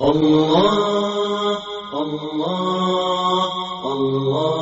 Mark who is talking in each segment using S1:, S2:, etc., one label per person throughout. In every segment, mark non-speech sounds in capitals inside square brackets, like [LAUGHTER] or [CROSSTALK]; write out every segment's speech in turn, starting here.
S1: الله الله الله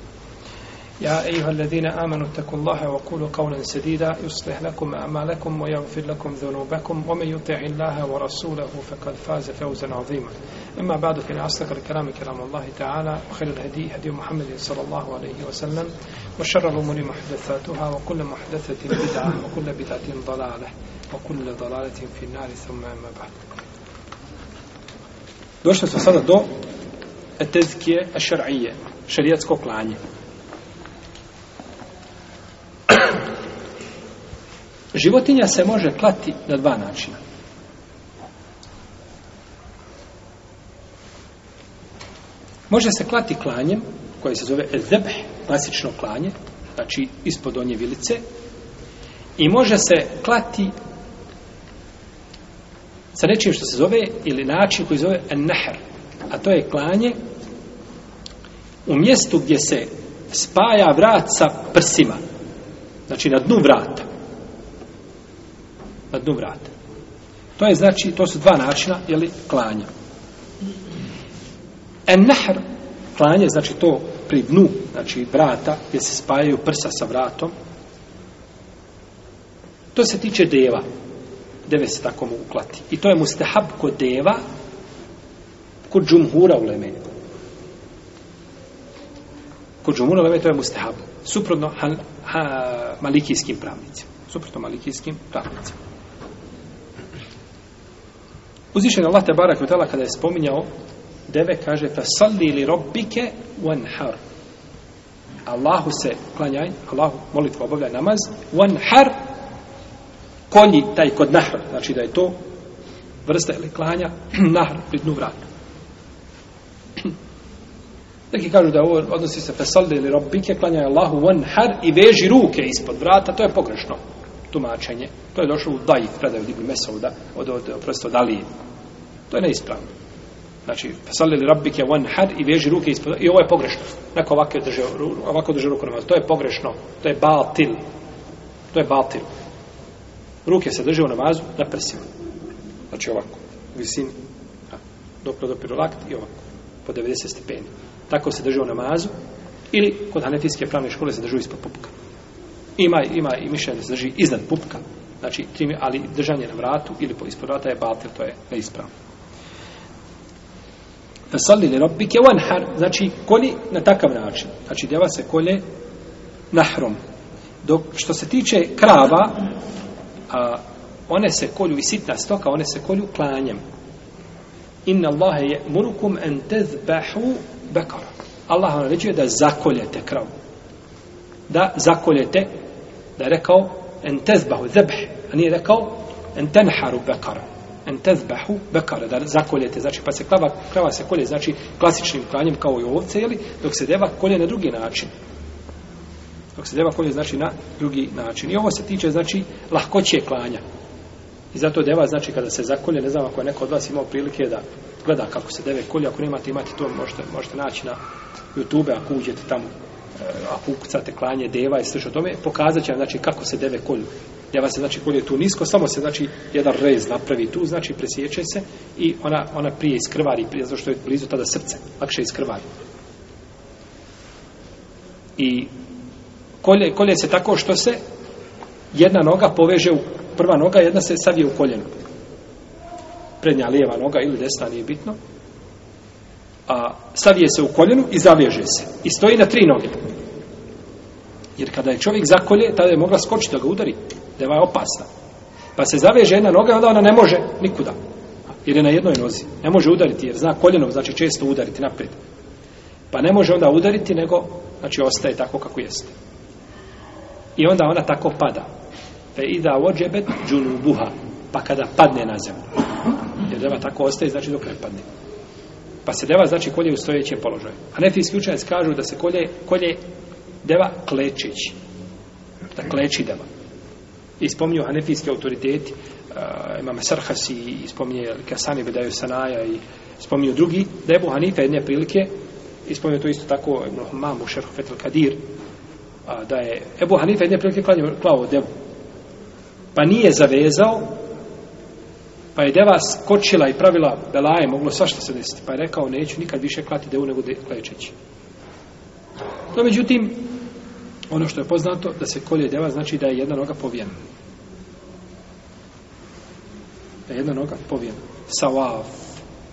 S2: يا أيها الذين آمنوا اتقوا الله وقولوا قولا سديدا يصلح لكم أعمالكم ويغفر لكم ذنوبكم ومن يطع الله ورسوله فقد فاز فوزا عظيما. أما بعد فإن أصدق الكلام كلام الله تعالى وخير الهدي هدي محمد صلى الله عليه وسلم وشر الأمور محدثاتها وكل محدثة بدعة وكل بدعة ضلالة وكل ضلالة في النار. ثم أما بعد. Došli smo sada do tezkije šar'ije, šarijatsko. Životinja se može klati na dva načina. Može se klati klanjem, koje se zove zebh, klasično klanje, znači ispod donje vilice, i može se klati sa nečim što se zove, ili način koji se zove nahr, a to je klanje u mjestu gdje se spaja vrat sa prsima, znači na dnu vrata. Na dnu vrata. To je znači, to su dva načina, jeli, klanja. En nahr, klanje, znači to pri dnu, znači vrata, gdje se spajaju prsa sa vratom, to se tiče deva. Deve se tako mogu klati. I to je mustahab kod deva, kod džumhura u leme. Kod džumhura u leme to je mustahab. Suprotno ha, ha, malikijskim pravnicima. Suprotno malikijskim pravnicima. Uzvišen Allah te barak tela kada je spominjao deve kaže fa salli li wanhar Allahu se klanjaj Allahu molitvu obavljaj namaz wanhar konji taj kod nahra, znači da je to vrsta ili klanja [CLEARS THROAT] nahr pri dnu vrata neki kažu da ovo odnosi se fesalde ili li rabbike klanjaj Allahu wanhar i veži ruke ispod vrata to je pogrešno tumačenje to je došlo u daji predaju Ibn Mesauda od, od, od, prosto dali. to je neispravno Znači, fesalde ili one had i veži ruke ispod... I ovo je pogrešno. Neko ovako drže, ovako drže ruku namaz. To je pogrešno. To je batil. To je batil. Ruke se drže u namazu na prsima. Znači ovako. U visini. Dopro do pirolakt i ovako. Po 90 stepeni. Tako se drži u namazu. Ili kod hanefijske pravne škole se drži ispod pupka. Ima, ima i mišljenje da se drži iznad pupka. Znači, ali držanje na vratu ili po ispod vrata je batil. To je neispravno. Fasalli li rabbike wanhar, znači kolji na takav način. Znači djeva se kolje nahrom. Dok što se tiče krava, a, one se kolju i sitna stoka, one se kolju klanjem. Inna Allahe je murukum en tezbahu bekara. Allah vam ređuje da zakoljete kravu. Da zakoljete, da je rekao en tezbahu, zebh, a nije rekao en tenharu bekara en tezbahu bekara, da zakoljete, znači pa se krava, krava se kolje, znači klasičnim klanjem kao i ovce, jeli, dok se deva kolje na drugi način. Dok se deva kolje, znači na drugi način. I ovo se tiče, znači, lahkoće klanja. I zato deva, znači, kada se zakolje, ne znam ako je neko od vas imao prilike da gleda kako se deve kolje, ako nemate, imate to, možete, možete naći na YouTube, ako uđete tamo, eh, ako ukucate klanje deva i slično tome, pokazat će vam, znači, kako se deve kolju. Deva se znači kolje tu nisko, samo se znači jedan rez napravi tu, znači presječe se i ona, ona prije iskrvari, prije zato što je blizu tada srce, lakše iskrvari. I kolje, kolje se tako što se jedna noga poveže u prva noga, jedna se savije u koljenu. Prednja lijeva noga ili desna, nije bitno. A savije se u koljenu i zaveže se. I stoji na tri noge. Jer kada je čovjek zakolje, tada je mogla skočiti da ga udari. Deva je opasna. Pa se zaveže jedna noga, onda ona ne može nikuda. Jer je na jednoj nozi. Ne može udariti, jer zna koljenom, znači često udariti naprijed. Pa ne može onda udariti, nego, znači, ostaje tako kako jeste. I onda ona tako pada. Fe ida ođebet džunubuha. Pa kada padne na zemlju. Jer deva tako ostaje, znači dok ne padne. Pa se deva, znači, kolje u stojećem položaju. A nefijski učenjaci kažu da se kolje, kolje deva klečeći. Da kleči deva. I spominju hanefijski autoriteti, uh, imame Sarhasi, i spominje Kasani Bedaju Sanaja i spominju drugi, da je Ebu Hanife jedne prilike, i spominju to isto tako Ibn Mamu, Šerhu Fetel Kadir, a, da je Ebu Hanife jedne prilike klanio, klao devu. Pa nije zavezao, pa je deva skočila i pravila belaje, moglo svašta se desiti. Pa je rekao, neću nikad više klati devu nego de, klečeći. No, međutim, ono što je poznato, da se kolje deva, znači da je jedna noga povijena. Da je jedna noga povijena. Sawaf,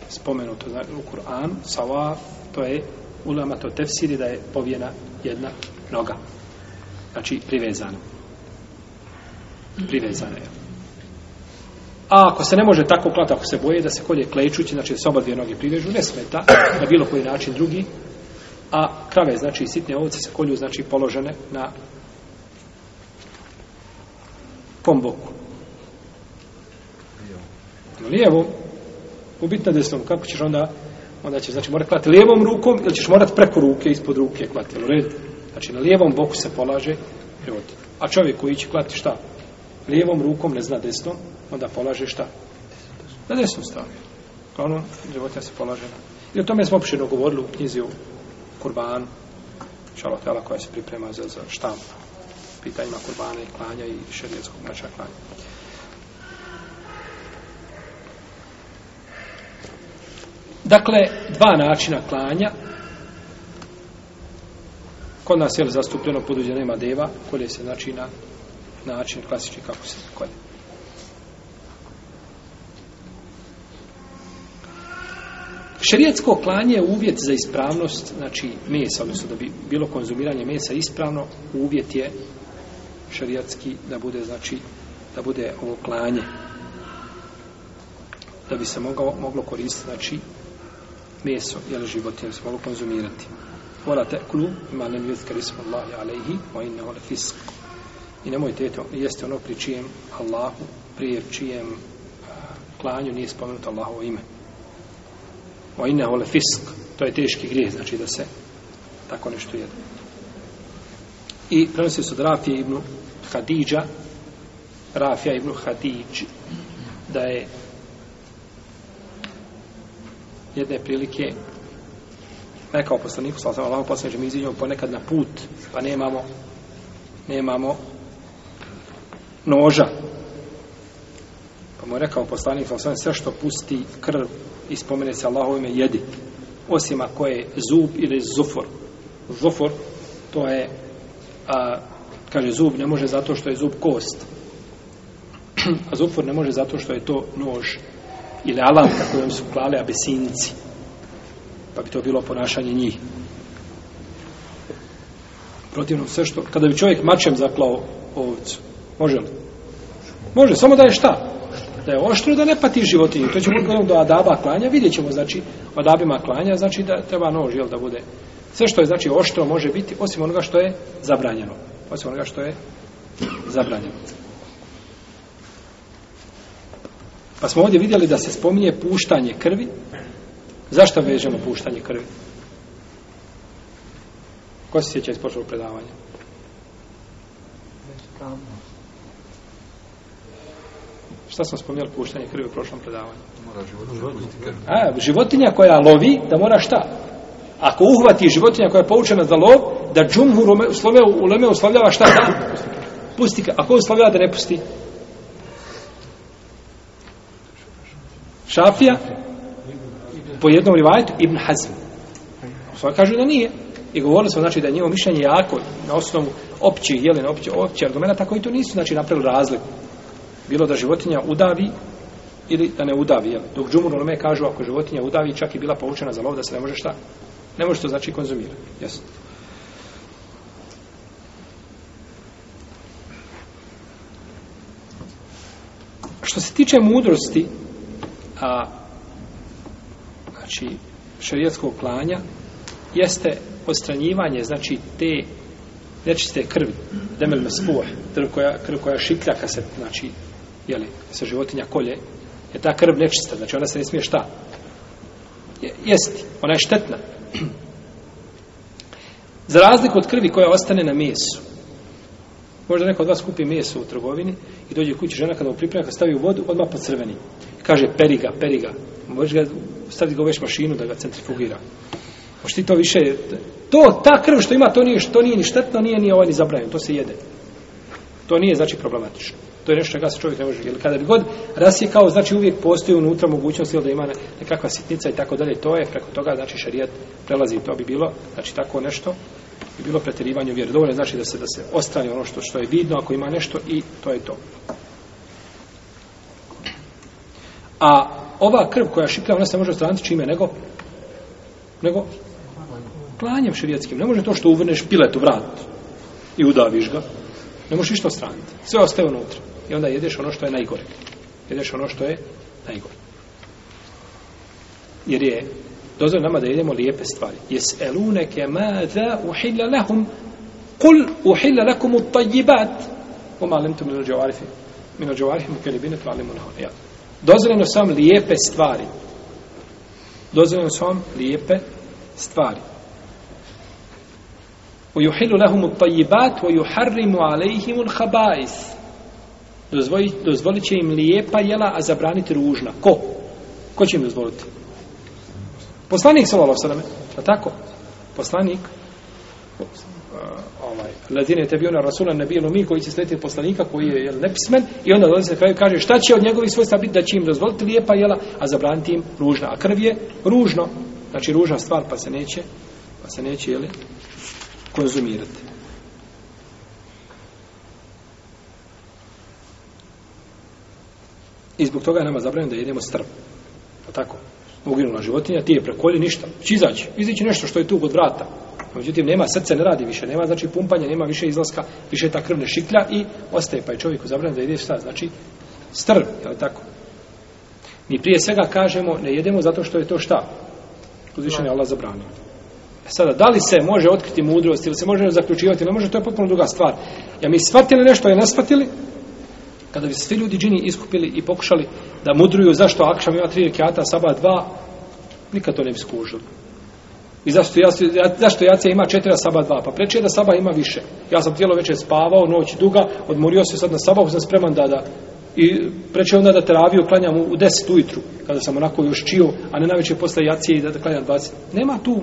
S2: spomenuto znači, u Kur'anu, sawaf, to je ulama to tefsiri da je povijena jedna noga. Znači, privezana. Privezana je. A ako se ne može tako klati, ako se boje da se kolje klečući, znači da se oba dvije noge privežu, ne smeta na bilo koji način drugi, a krave, znači sitne ovce se kolju, znači položene na kom boku? Na lijevom, ubiti na desnom, kako ćeš onda, onda ćeš, znači, morati klati lijevom rukom, ili ćeš morati preko ruke, ispod ruke klati, u red? Znači, na lijevom boku se polaže život. A čovjek koji će klati šta? Lijevom rukom, ne zna desnom, onda polaže šta? Na desnu stranu. Ono, životinja se polaže na... I o tome smo opširno govorili u knjizi u kurban, šalotela koja se priprema za, za štamp, pitanjima kurbana i klanja i šerijetskog nača klanja. Dakle, dva načina klanja. Kod nas je zastupljeno poduđe nema deva, kolje se znači na način klasični kako se kolje. Šerijatsko klanje je uvjet za ispravnost, znači mesa, odnosno da bi bilo konzumiranje mesa ispravno, uvjet je šerijatski da bude, znači, da bude ovo klanje. Da bi se moglo, moglo koristiti, znači, meso, jel životinje, se moglo konzumirati. Vora teklu, ima nem yuzkar ismu Allahi alaihi, wa inna ole fisk. I nemojte, eto, jeste ono pri čijem Allahu, prije čijem klanju nije spomenuto Allahovo ime o inne le fisk, to je teški grijeh, znači da se tako nešto jede. I prenosi se od Rafije ibn Hadidža, Rafija ibn Hadidž, da je jedne prilike rekao poslaniku, sallam, Allah poslaniče, mi iziđemo ponekad na put, pa nemamo nemamo noža. Pa mu je rekao poslanik, sallam, sve što pusti krv i spomene se Allaho ime jedi. Osim ako je zub ili zufor. Zufor, to je, a, kaže, zub ne može zato što je zub kost. [CLEARS THROAT] A zufor ne može zato što je to nož ili alanka kojom su klale abesinci. Pa bi to bilo ponašanje njih. Protivno sve što, kada bi čovjek mačem zaklao ovcu, može li? Može, samo da je šta? da je oštro da ne pati životinju. To ćemo gledati do adaba klanja, vidjet ćemo, znači, adabima klanja, znači da treba nož, jel, da bude. Sve što je, znači, oštro može biti, osim onoga što je zabranjeno. Osim onoga što je zabranjeno. Pa smo ovdje vidjeli da se spominje puštanje krvi. Zašto vežemo puštanje krvi? Ko se sjeća iz prošlog predavanja? Šta smo spomenuli puštanje krvi u prošlom predavanju?
S3: Mora životinja,
S2: A, životinja koja lovi, da mora šta? Ako uhvati životinja koja je poučena za lov, da džumhur slove u leme uslovljava šta da? pusti ga. Ako uslovila da ne pusti? Šafija? Po jednom rivajetu Ibn Hazm. Sva kažu da nije. I govorili smo, znači, da je njihovo mišljenje jako na osnovu opći, jeli, na opći, opći argumenta, koji to nisu, znači, napravili razliku. Bilo da životinja udavi ili da ne udavi, jel? Dok džumur onome kažu, ako životinja udavi, čak i bila poučena za lov, da se ne može šta? Ne može to znači konzumirati. Jasno. Što se tiče mudrosti, a, znači, šarijatskog klanja, jeste ostranjivanje, znači, te nečiste krvi, demel mespuh, krv koja, krv koja šiklja kad se, znači, jeli, se životinja kolje, je ta krv nečista, znači ona se ne smije šta? Je, jesti, ona je štetna. [CLEARS THROAT] Za razliku od krvi koja ostane na mesu, možda neko od vas kupi meso u trgovini i dođe kući žena kada mu priprema, kada stavi u vodu, odmah po crveni. Kaže, periga, periga. Možeš ga staviti ga u već mašinu da ga centrifugira. Možeš ti to više... To, ta krv što ima, to nije, to nije ni štetno, nije ni ovaj ni zabranjeno, to se jede. To nije, znači, problematično. To je nešto čega se čovjek ne može. Jer kada bi god rasjekao, znači uvijek postoji unutra mogućnost ili da ima nekakva sitnica i tako dalje. To je preko toga, znači šarijat prelazi. To bi bilo, znači tako nešto, bi bilo preterivanje vjere. Dovoljno znači da se da se ostane ono što što je vidno, ako ima nešto i to je to. A ova krv koja šiplja, ona se može straniti čime nego nego klanjem šerijatskim. Ne može to što uvrneš pilet u vrat i udaviš ga. Ne možeš ništa straniti. Sve ostaje unutra. I onda jedeš ono što je najgore. Jedeš ono što je najgore. Jer je dozvoljeno nama da jedemo lijepe stvari. Jes eluneke ma da uhilla lahum kul uhilla lakum u tajibat oma lemtu minu džavarifi minu džavarifi mu kelibine tvalimu nahon. Ja. Dozvoljeno su vam lijepe stvari. Dozvoljeno su vam lijepe stvari. ويحل لهم الطيبات ويحرم عليهم الخبائث dozvolit, dozvolit će im lijepa jela, a zabraniti ružna. Ko? Ko će im dozvoliti? Poslanik sallallahu alejhi ve a tako? Poslanik uh, ovaj ladine tebiona rasula nabijenu mi koji će sletiti poslanika koji je jel, nepismen i onda dolazi kraju kaže šta će od njegovih svojstva biti da će im dozvoliti lijepa jela a zabraniti im ružna a krv je ružno znači ružna stvar pa se neće pa se neće jeli konzumirati I zbog toga je nama zabranjeno da jedemo strv. Pa tako? Uginula životinja, ti je prekolje ništa. Či izaći, izići nešto što je tu kod vrata. Međutim, nema srce, ne radi više, nema znači pumpanja, nema više izlaska, više ta krv ne šiklja i ostaje pa je čovjeku zabranjeno da jede šta? Znači, strv, je li tako? Mi prije svega kažemo, ne jedemo zato što je to šta? Uzvišen je Allah zabranio. E sada, da li se može otkriti mudrost ili se može zaključivati, ne može, to je potpuno druga stvar. Ja mi shvatili nešto, je nashvatili, kada bi svi ljudi džini iskupili i pokušali da mudruju zašto Akšam ima tri rekiata, Saba dva, nikad to ne bi skužili. I zašto, ja, zašto Jacija ima četiri, a Saba dva? Pa preče da Saba ima više. Ja sam tijelo večer spavao, noć duga, odmorio se sad na Sabahu, sam spreman da, da i preče onda da teraviju klanjam u, u deset ujutru, kada sam onako još čio, a ne najveće posle Jacije i da, da klanjam 20. Nema tu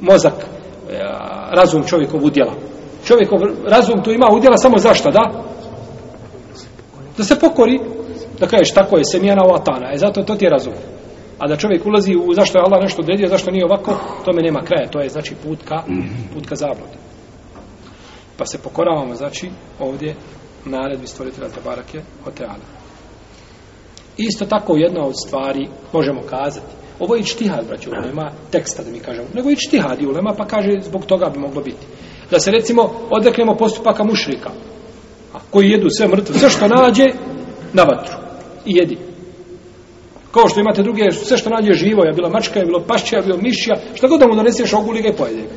S2: mozak, e, razum čovjekov udjela. Čovjekov razum tu ima udjela samo zašto, da? Da se pokori, da kažeš tako je semijana vatana, e zato to ti je razum. A da čovjek ulazi u zašto je Allah nešto odredio, zašto nije ovako, tome nema kraja, to je znači put ka, put ka zabludu. Pa se pokoravamo, znači, ovdje naredbi stvoritelja Tabarake Oteana. Isto tako jedna od stvari možemo kazati, ovo je čtihad, braću, nema teksta da mi kažemo, nego je čtihad i ulema, pa kaže zbog toga bi moglo biti. Da se recimo odreknemo postupaka mušrika, a koji jedu sve mrtve, sve što nađe na vatru i jedi. Kao što imate druge, sve što nađe živo, je bilo mačka, je bilo pašća, je bilo mišća, šta god da mu doneseš oguli ga i pojede ga.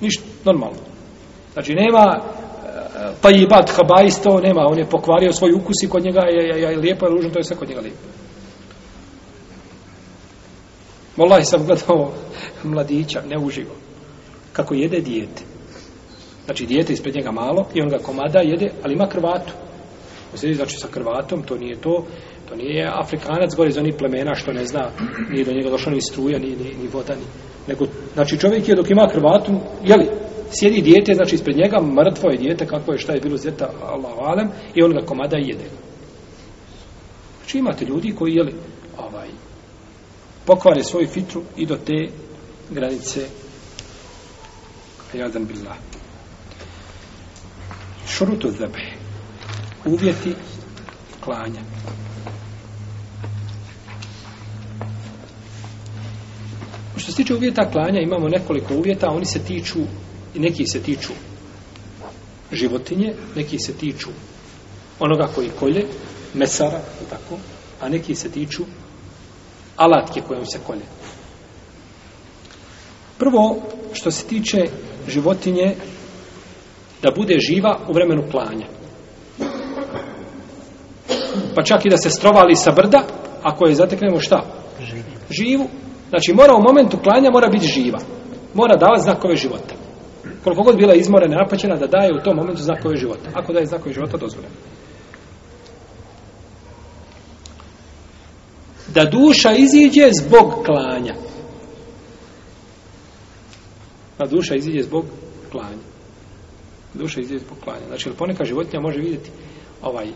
S2: Ništa, normalno. Znači, nema e, pa i bat habajsto, nema, on je pokvario svoj ukus i kod njega je, je, je lijepo, je ružno, to je sve kod njega lijepo. Wallahi sam gledao [LAUGHS] mladića, ne uživo, kako jede dijete. Znači, dijete ispred njega malo i on ga komada jede, ali ima krvatu. Sjedi, znači, sa krvatom, to nije to, to nije Afrikanac gore iz onih plemena što ne zna, nije do njega došla ni struja, ni, ni, ni voda, ni, nego, znači, čovjek je dok ima krvatu, jeli, sjedi dijete, znači ispred njega, mrtvo je dijete, kako je, šta je bilo zeta, Allah alem, i on ga komada i jede. Znači imate ljudi koji, jeli, ovaj, pokvare svoju fitru i do te granice jadan billah. Šurutu zebe. Uvjeti klanja. Što se tiče uvjeta klanja, imamo nekoliko uvjeta, oni se tiču, i neki se tiču životinje, neki se tiču onoga koji kolje, mesara, tako, a neki se tiču alatke kojom se kolje. Prvo, što se tiče životinje, da bude živa u vremenu klanja. Pa čak i da se strovali sa brda, ako je zateknemo šta? Živu. Znači, mora u momentu klanja, mora biti živa. Mora davati znakove života. Koliko god bila izmorena, napaćena, da daje u tom momentu znakove života. Ako daje znakove života, dozvoljeno. da duša iziđe zbog klanja. Da duša iziđe zbog klanja. Duša iziđe zbog klanja. Znači, poneka životinja može vidjeti ovaj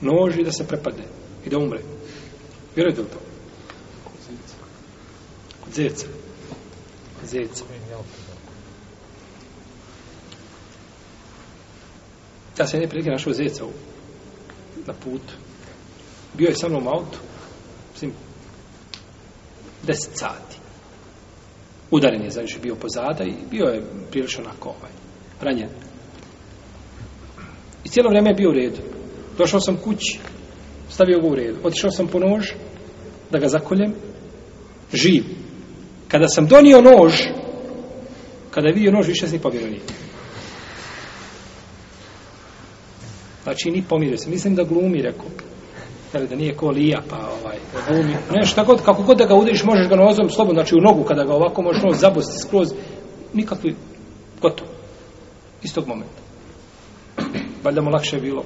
S2: nož i da se prepadne i da umre. Vjerujete li to? Kod zeca. Kod zeca. Ja sam jedne prilike našao zeca u, na putu. Bio je sa mnom u autu mislim, deset sati. Udaren je, znači, bio pozada i bio je prilično onako ovaj, ranjen. I cijelo vrijeme je bio u redu. Došao sam kući, stavio ga u redu. Otišao sam po nož, da ga zakoljem, živ. Kada sam donio nož, kada je vidio nož, više se ni povjerio nije. Znači, ni pomirio se. Mislim da glumi, rekao jel, da nije ko lija, pa ovaj, da glumi, nešto god, kako god da ga udriš, možeš ga nozom slobodno, znači u nogu, kada ga ovako možeš nos zabosti skroz, nikakvi, gotovo, istog momenta. Valjda mu lakše je bilo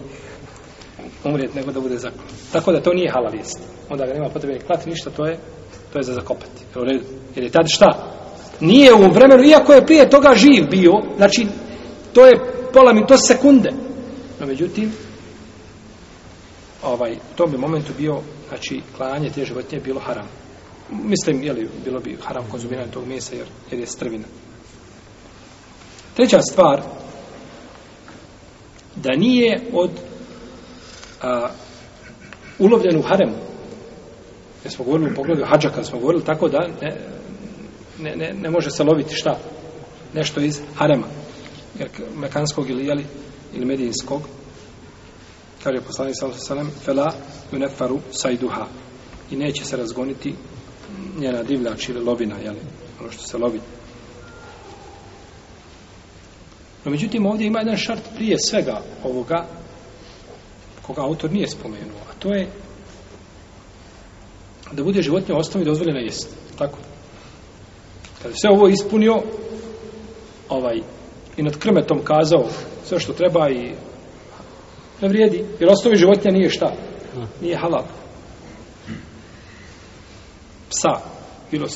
S2: umrijeti nego da bude zakon. Tako da to nije halal jest. Onda ga nema potrebe ni klati ništa, to je, to je za zakopati. Jer, jer je tad šta? Nije u vremenu, iako je prije toga živ bio, znači, to je pola mi, to sekunde. No, međutim, ovaj, u tom bi momentu bio, znači, klanje te životinje bilo haram. Mislim, je li, bilo bi haram konzumiranje tog mesa jer, jer je strvina. Treća stvar, da nije od a, ulovljen u haremu. Jer smo govorili u pogledu hađa, kada smo govorili tako da ne, ne, ne, ne može se loviti šta? Nešto iz harema. Jer mekanskog ili, jeli, ili medijinskog kaže poslanik sallallahu alejhi ve fela yunfaru sajduha i neće se razgoniti njena divljač ili lovina je ono što se lovi no međutim ovdje ima jedan šart prije svega ovoga koga autor nije spomenuo a to je da bude životinja osnovi dozvoljena jesti. tako kada se ovo ispunio ovaj i nad krmetom kazao sve što treba i ne vrijedi, jer osnovi životinja nije šta? Nije halal. Psa, bilo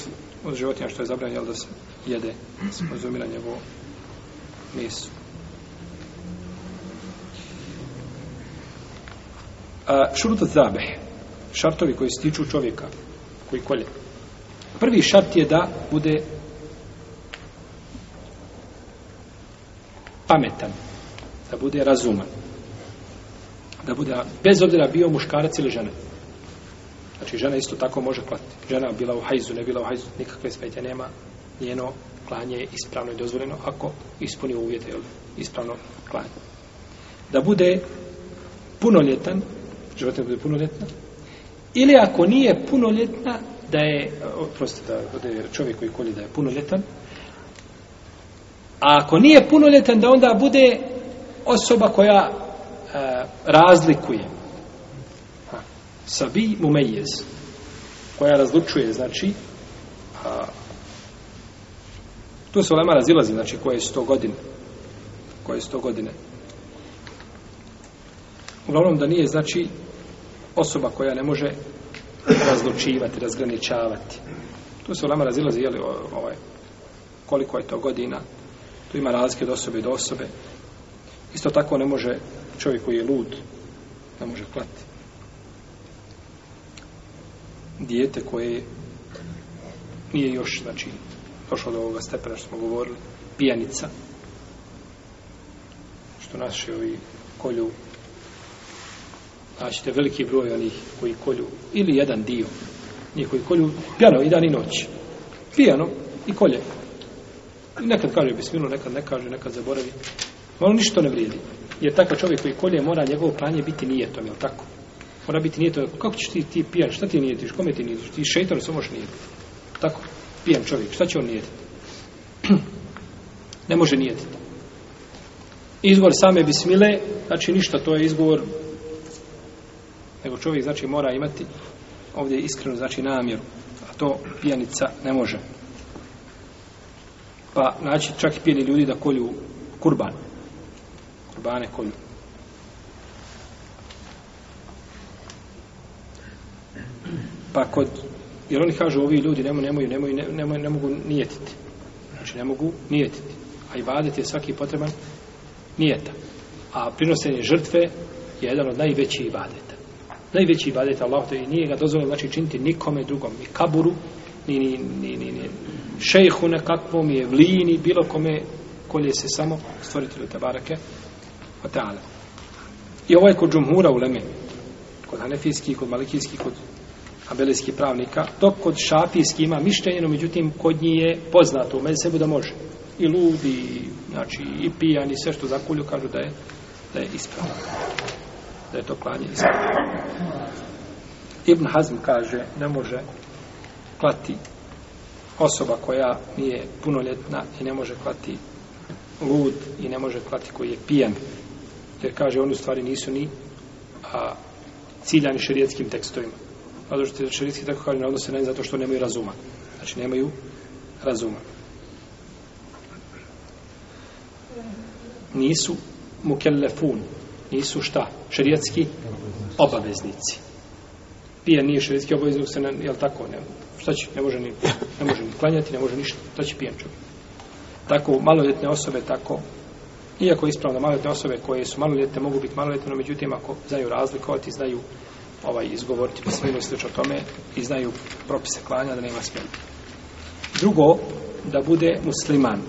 S2: od životinja što je zabranjeno da se jede, da se konzumira njegovo nisu. A, šurutat zabeh, šartovi koji se tiču čovjeka, koji kolje. Prvi šart je da bude pametan, da bude razuman da bude, bez obzira bio muškarac ili žena. Znači, žena isto tako može klati. Žena bila u hajzu, ne bila u hajzu, nikakve smetje nema. Njeno klanje je ispravno i dozvoljeno ako ispuni uvjete, jel, ispravno klanje. Da bude punoljetan, životinja bude punoljetna, ili ako nije punoljetna, da je, prosto da bude čovjek koji kolje da je punoljetan, a ako nije punoljetan, da onda bude osoba koja e, razlikuje sabi mumejez koja razlučuje znači a, tu se ulema razilazi znači koje su to godine koje su to godine uglavnom da nije znači osoba koja ne može razlučivati, razgraničavati tu se ulema razilazi jeli, ovaj, koliko je to godina Tu ima razlike od osobe do osobe. Isto tako ne može čovjek koji je lud, ne može klati. Dijete koje nije još, znači, došlo do ovoga stepena što smo govorili, pijanica, što naši ovi kolju, znači veliki broj onih koji kolju, ili jedan dio, njih koji kolju pijano i dan i noć. Pijano i kolje. I nekad kaže bismilu, nekad ne kaže, nekad zaboravi. Ono ništa ne vrijedi. Jer takav čovjek koji kolje mora njegovo pranje biti nijetom, jel tako? Mora biti nijetom. Kako ćeš ti, ti pijan? Šta ti nijetiš? Kome ti nijetiš? Ti šeitan se možeš nijeti. Tako? Pijan čovjek. Šta će on nijetiti? [CLEARS THROAT] ne može nijeti. Izgovor same bismile, znači ništa, to je izgovor nego čovjek znači mora imati ovdje iskreno znači namjeru a to pijanica ne može pa znači čak i pijeni ljudi da kolju kurban kurbane kolju pa kod jer oni kažu ovi ljudi nemoj, nemoj, nemoj, nemoj, ne mogu nijetiti. Znači ne mogu nijetiti. A ibadet je svaki potreban nijeta. A prinosenje žrtve je jedan od najvećih ibadeta. Najveći ibadet Allah to i nije ga dozvoljeno znači činiti nikome drugom. Ni kaburu ni ni ni ni, ni šejhu nekakvom je evlini, bilo kome kolje se samo stvoritelju tabarake barake i ovo je kod džumhura u Leme kod hanefijski, kod malikijski kod abelijski pravnika dok kod šafijski ima mišljenje no međutim kod njih je poznato u mesebu da može i ludi znači i pijan i sve što zakulju kažu da je da je ispravno da je to klanje ispravno. Ibn Hazm kaže, ne može klati osoba koja nije punoljetna i ne može klati lud i ne može klati koji je pijan. Jer kaže, oni u stvari nisu ni a, ciljani šerijetskim tekstovima. Zato što šerijski tako kaže, ne odnose na zato što nemaju razuma. Znači, nemaju razuma. Nisu mukellefun, nisu šta? Šerijatski obaveznici. Pije nije šerijski obaveznik, se ne, jel tako? Ne, šta će? Ne može ni, ne može ni klanjati, ne može ništa. Šta će pijen čovjek? Tako, maloljetne osobe, tako, iako je ispravno maloljetne osobe koje su maloljetne, mogu biti maloljetne, no međutim, ako znaju razlikovati, znaju ovaj izgovoriti bismilu i slično tome i znaju propise klanja da nema smjena. Drugo, da bude musliman.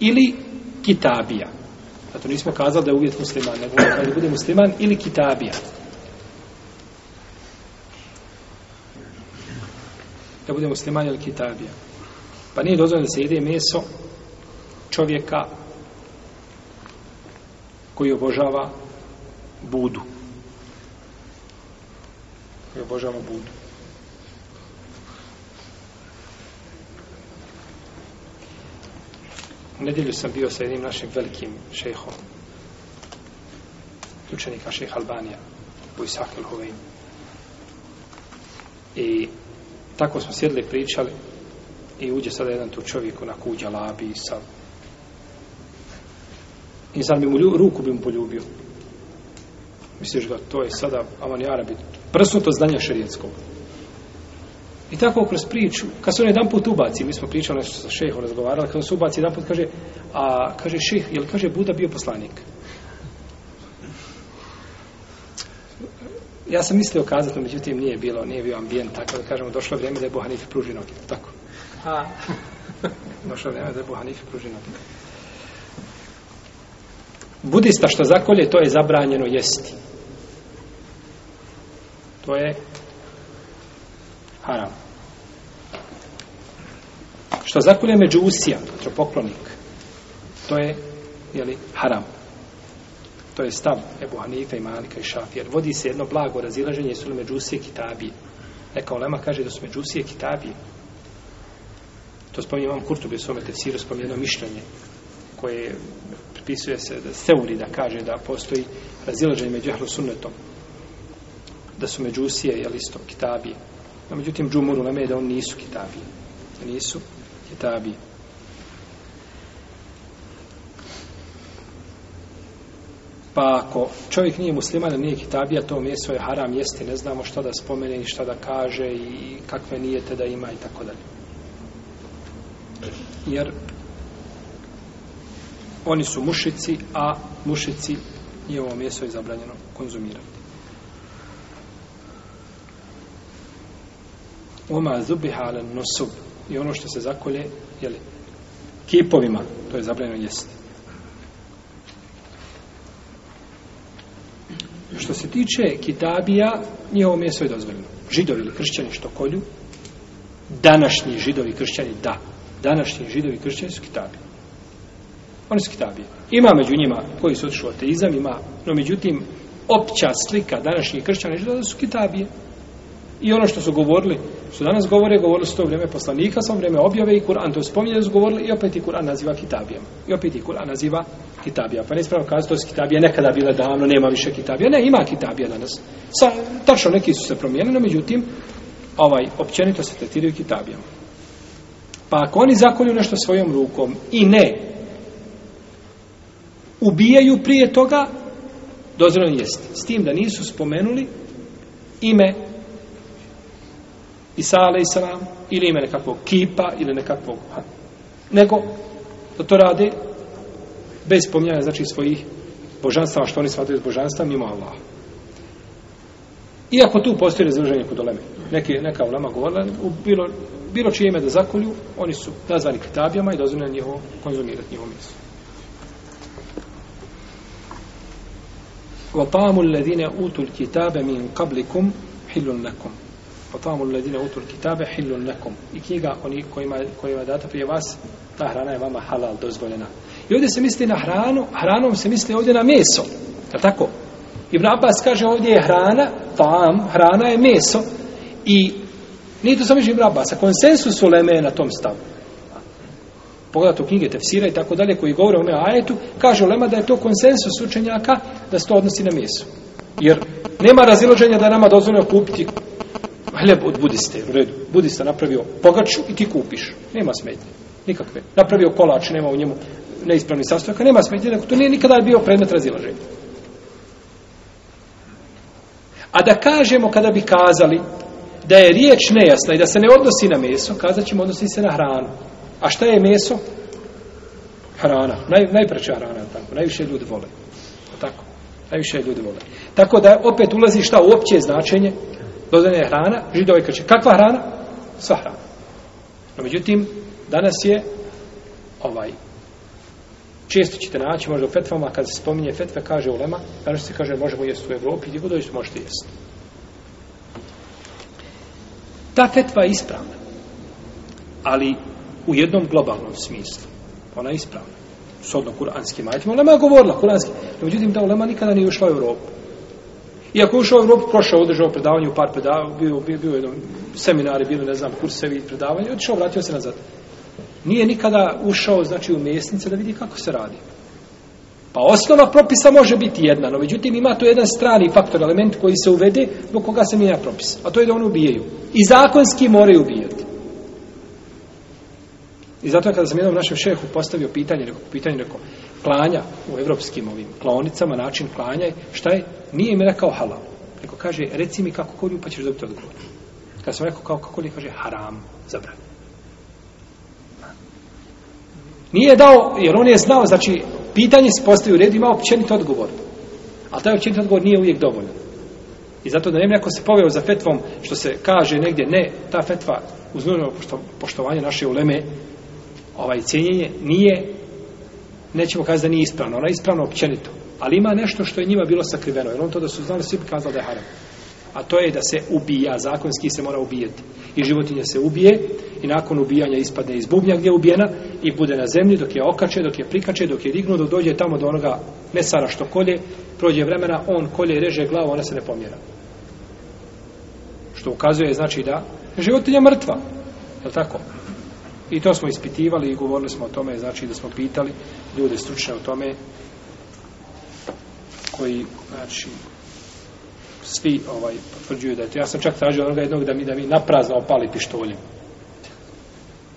S2: Ili kitabija. Zato nismo kazali da je uvjet musliman, nego da bude musliman ili kitabija. Da bude musliman ili kitabija. Pa nije dozvoljeno da se jede meso čovjeka koji obožava budu. Koji obožavamo budu. U nedjelju sam bio sa jednim našim velikim šejhom, učenika šejh Albanija, u Isak el I tako smo sjedli i pričali i uđe sada jedan tu čovjek na kuđa labi i sam. I sad bi mu ruku bi mu poljubio. Misliš da to je sada Aman Arabi, prsnuto znanja šerijetskog. I tako kroz priču, kad se on jedan put ubaci, mi smo pričali nešto sa šehom, razgovarali, kad on se ubaci jedan put, kaže, a kaže šeh, je li kaže Buda bio poslanik? Ja sam mislio kazati, no međutim nije bilo, nije bio ambijent, tako da kažemo, došlo vrijeme da je Buhanife pruži noge, tako? A. [LAUGHS] došlo vrijeme da je Buhanife pruži noge. Budista što zakolje, to je zabranjeno jesti. To je haram. Što zakolje među usija, tropoklonik, to je, jeli, haram. To je stav Ebu Hanifa i Malika i Šafija. Vodi se jedno blago razilaženje, su li međusije kitabije. Neka olema kaže da su međusije kitabije. To spominje vam Kurtubi u svome tefsiru, spominje mišljenje koje pripisuje se da Seuri da kaže da postoji razilaženje među Ahlu Sunnetom da su međusije, jel isto, kitabije. No, međutim, džumuru uleme je da oni nisu kitabi. Da nisu kitabi. Pa ako čovjek nije musliman, nije kitabija, to mjesto je haram jesti, ne znamo šta da spomene i šta da kaže i kakve nijete da ima i tako dalje. Jer oni su mušici, a mušici njihovo meso je zabranjeno konzumirati. Oma zubiha ala nosub. I ono što se zakolje, jeli, kipovima, to je zabranjeno jesti. Što se tiče kitabija, njihovo mjesto je dozvoljeno. Židovi ili kršćani što kolju, današnji židovi i kršćani, da. Današnji židovi i kršćani su kitabije. Oni su kitabije. Ima među njima koji su otišli u ateizam, ima, no međutim, opća slika današnjih kršćana i židova su kitabije. I ono što su govorili, što danas govore, govorili su to vrijeme poslanika, samo vrijeme objave i Kur'an to spominje su govorili i opet i Kur'an naziva kitabijom. I opet i Kur'an naziva kitabija. Pa ne ispravno kazi, to su kitabije nekada bile davno, nema više kitabija. Ne, ima kitabija danas. Sa, tačno neki su se promijenili, no međutim, ovaj, općenito se tretiraju kitabijama. Pa ako oni zakolju nešto svojom rukom i ne ubijaju prije toga, dozvoljeno jesti. S tim da nisu spomenuli ime Isa a.s. ili ime nekakvog kipa ili nekakvog ha, nego da to rade bez spominjanja znači svojih božanstava što oni smatraju božanstva mimo Allaha. Iako tu postoji razloženje kod oleme. Neki, neka ulema govorila, u bilo, bilo čije ime da zakolju, oni su nazvani kitabijama i dozvoljeno njihovo konzumirati njihovo mjesto. وَطَامُ الَّذِينَ أُوتُوا الْكِتَابَ مِنْ قَبْلِكُمْ حِلٌّ لَكُمْ Fatamu ledine utul kitabe hillun nekom. I knjiga oni kojima, kojima je data prije vas, ta hrana je vama halal, dozvoljena. I ovdje se misli na hranu, hranom se misli ovdje na meso. Je tako? Ibn Abbas kaže ovdje je hrana, tam, hrana je meso. I nije to samo Ibn Abbas, a konsensus u je na tom stavu. Pogledajte u knjige Tefsira i tako dalje, koji govore o me ajetu, kaže Lema da je to konsensus učenjaka da se to odnosi na meso. Jer nema razilođenja da je nama dozvoljeno kupiti hljeb od budiste, u redu. Budista napravio pogaču i ti kupiš. Nema smetnje. Nikakve. Napravio kolač, nema u njemu neispravni sastojaka, nema smetnje, Dakle, to nije nikada bio predmet razilaženja. A da kažemo kada bi kazali da je riječ nejasna i da se ne odnosi na meso, kazat ćemo odnosi se na hranu. A šta je meso? Hrana. Naj, najpreća hrana, tako. Najviše ljudi vole. Tako. Najviše ljudi vole. Tako da opet ulazi šta u opće značenje Dozvoljena je hrana, židove krče. Kakva hrana? Sva hrana. No, međutim, danas je ovaj često ćete naći možda u fetvama kad se spominje fetve kaže ulema danas se kaže možemo jesti u Evropi gdje god dođete možete jesti ta fetva je ispravna ali u jednom globalnom smislu ona je ispravna sodno kuranskim ajitima ulema je govorila kuranski no, međutim ta ulema nikada nije ušla u Evropu Iako je ušao u Europu, prošao, održao predavanje u par predavanja, bio, bio, bio jedan seminari, bilo ne znam, kursevi predavanje, otišao, vratio se nazad nije nikada ušao znači u mjesnice da vidi kako se radi. Pa osnova propisa može biti jedna, no međutim ima to jedan strani faktor, element koji se uvede zbog koga se mijenja propis. A to je da oni ubijaju. I zakonski moraju ubijati. I zato je kada sam jednom našem šehu postavio pitanje, neko pitanje neko klanja u evropskim ovim klonicama, način klanja, šta je? Nije mi rekao halal. Neko kaže, reci mi kako kolju, pa ćeš dobiti odgovor. Kad sam rekao kao kako kolju, kaže haram, zabranjeno. Nije dao, jer on je znao, znači, pitanje se postavi u redu, ima općenit odgovor. Ali taj općenit odgovor nije uvijek dovoljan. I zato da ne neko se poveo za fetvom, što se kaže negdje, ne, ta fetva, uz nužno poštovanje naše uleme, ovaj cijenjenje, nije, nećemo kazati da nije ispravno, ona je ispravno općenito. Ali ima nešto što je njima bilo sakriveno, jer on to da su znali, svi bi kazali da je haram. A to je da se ubija, zakonski se mora ubijeti. I životinja se ubije i nakon ubijanja ispadne iz bubnja gdje je ubijena i bude na zemlji dok je okače, dok je prikače, dok je dignu, dok dođe tamo do onoga mesara što kolje, prođe vremena, on kolje, reže glavu, ona se ne pomjera. Što ukazuje znači da životinja mrtva. Je tako? I to smo ispitivali i govorili smo o tome, znači da smo pitali ljude stručne o tome koji, znači, svi ovaj potvrđuju da je to. Ja sam čak tražio onoga jednog da mi da mi naprazno opali pištoljem.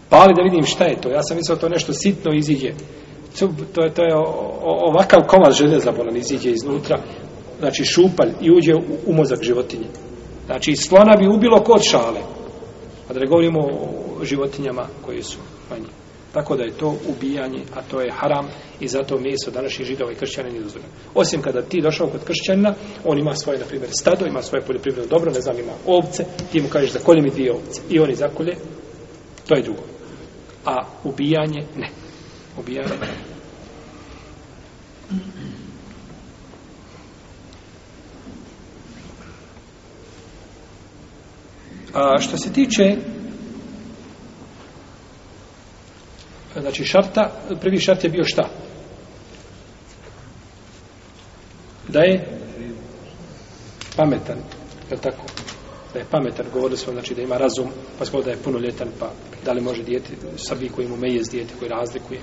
S2: Pali da vidim šta je to. Ja sam mislio to nešto sitno iziđe. To je, to je ovakav komad željeza bolan iziđe iznutra. Znači šupalj i uđe u, u mozak životinje. Znači slona bi ubilo kod šale. A da ne govorimo o životinjama koje su manje. Tako da je to ubijanje, a to je haram i zato meso današnjih židova i kršćana nije dozvoljeno. Osim kada ti došao kod kršćana, on ima svoje, na primjer, stado, ima svoje poljoprivredno dobro, ne znam, ima ovce, ti mu kažeš zakolje mi dvije ovce. I oni zakolje, to je drugo. A ubijanje, ne. Ubijanje, ne. A što se tiče znači šarta, prvi šart je bio šta? Da je pametan, je li tako? Da je pametan, govorili smo znači da ima razum, pa smo da je punoljetan, pa da li može dijeti, sabi koji mu mejez dijeti koji razlikuje,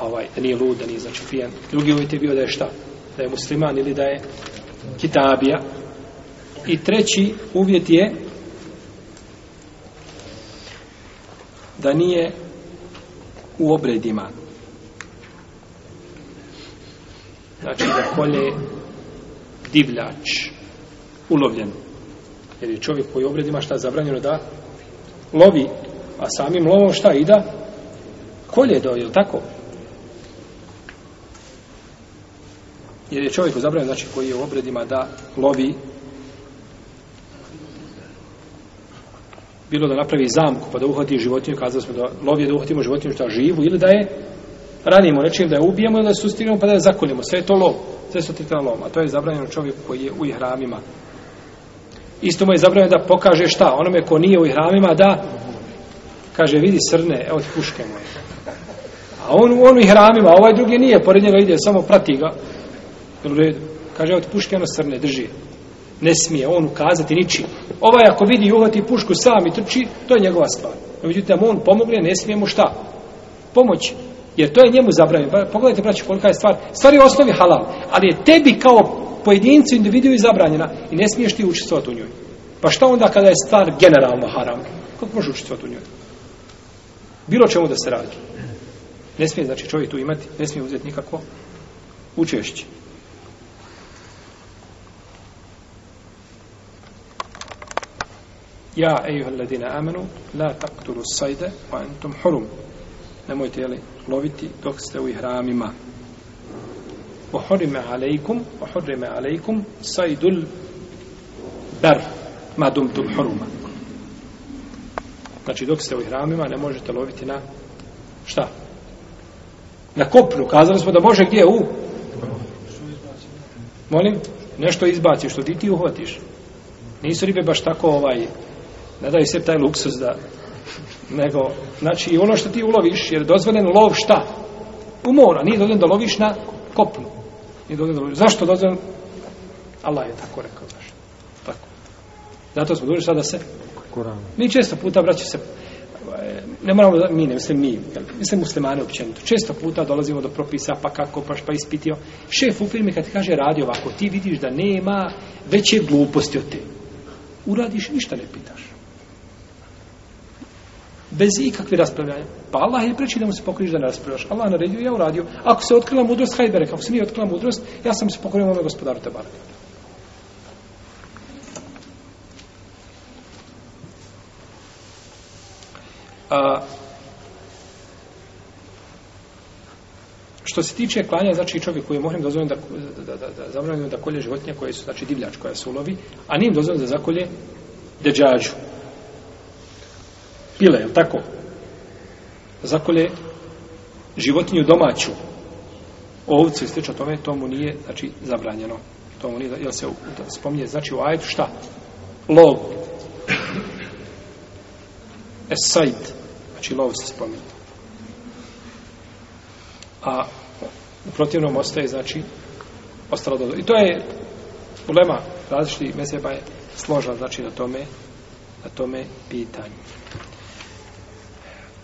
S2: ovaj, da nije lud, da nije znači pijan. Drugi uvjet je bio da je šta? Da je musliman ili da je kitabija. I treći uvjet je da nije u obredima. Znači da kolje divljač ulovljen. Jer je čovjek koji u obredima šta je zabranjeno da lovi, a samim lovom šta i da kolje do, je tako? Jer je čovjek zabranjeno, znači koji je u obredima da lovi bilo da napravi zamku pa da uhvati životinju, kazali smo da lov je da uhvatimo životinju što je živu ili da je ranimo nečim da je ubijemo ili da je sustignemo pa da je zakoljemo. Sve je to lov. Sve su titana lov. A to je zabranjeno čovjeku koji je u ihramima. Isto mu je zabranjeno da pokaže šta? Onome ko nije u ihramima da kaže vidi srne, evo ti puške moje. A on, on u ihramima, a ovaj drugi nije, pored njega ide, samo prati ga. Jel u redu? Kaže, evo ti puške, ono srne, drži ne smije on ukazati ničim. Ovaj ako vidi i uhvati pušku sam i trči, to je njegova stvar. No, međutim, on pomogne, ne smije mu šta? Pomoći. Jer to je njemu zabranjeno. Pa, pogledajte, braći, kolika je stvar. Stvar je u osnovi halal, ali je tebi kao pojedincu, individu i zabranjena i ne smiješ ti učestvovati u njoj. Pa šta onda kada je stvar generalno haram? Kako može učestvovati u njoj? Bilo čemu da se radi. Ne smije, znači, čovjek tu imati, ne smije uzeti nikako učešće. Ja, ejuha ladina amanu, la takturu sajde, pa entum hurum. Nemojte, jeli, loviti dok ste u ihramima. Uhurime alejkum, uhurime alejkum, sajdul ber, ma dumtum huruma. Znači, dok ste u ihramima, ne možete loviti na, šta? Na kopnu. Kazali smo da može gdje u? Molim? Nešto izbaci, što ti ti uhvatiš. Nisu ribe baš tako ovaj ne daju se taj luksus da nego, znači i ono što ti uloviš jer je dozvoljen lov šta? u mora, nije dozvoljen da loviš na kopnu. Nije dozvoljen da loviš, zašto dozvoljen? Allah je tako rekao zašto? tako. Zato smo duži sada da se
S3: Kur'an.
S2: mi često puta vraća se ne moramo da, mi ne mislim mi mislim muslimani općenito. Često puta dolazimo do propisa pa kako pa pa ispitio. Šef u firmi kad ti kaže radi ovako ti vidiš da nema veće gluposti od te. Uradiš ništa ne pitaš bez ikakve raspravljanja. Pa Allah je preči da mu se pokoriš da ne raspravljaš. Allah naredio, ja uradio. Ako se otkrila mudrost, hajde berek. Ako se nije otkrila mudrost, ja sam se pokorio ovome gospodaru Tebara. A, što se tiče klanja, znači čovjek koji je mohrim dozvoljeno da, da, da, da, zabranjeno da kolje životinje koje su, znači divljač koja se ulovi, a nije dozvoljeno da zakolje deđađu pile, je tako? Zakolje životinju domaću, ovcu i slično tome, to mu nije, znači, zabranjeno. To mu nije, jel se spominje, znači, u ajetu šta? Lov. Esajd. Znači, lov se spominje. A u protivnom ostaje, znači, ostalo dozvoljeno. I to je problema različitih meseba je složna, znači, na tome, na tome pitanju.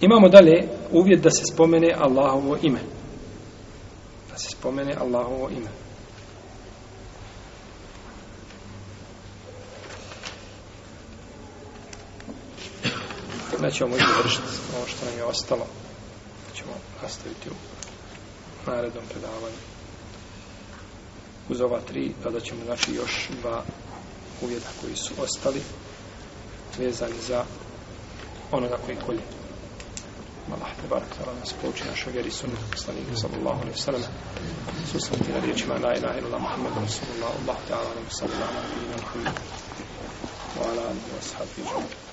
S2: Imamo dalje uvjet da se spomene Allahovo ime. Da se spomene Allahovo ime. Nećemo moći završiti ovo što nam je ostalo. Ćemo nastaviti u narednom predavanju. Uz ova tri, tada ćemo znači još dva uvjeta koji su ostali vezani za onoga koji kolje. Allah te barak tala nas pouči našoj vjeri sunnetu poslanika sallallahu alaihi sallam susreti na riječima la ilaha illa Muhammed Rasulullah Allah ta'ala nam sallallahu alaihi wa sallam wa ala alihi wa sahabi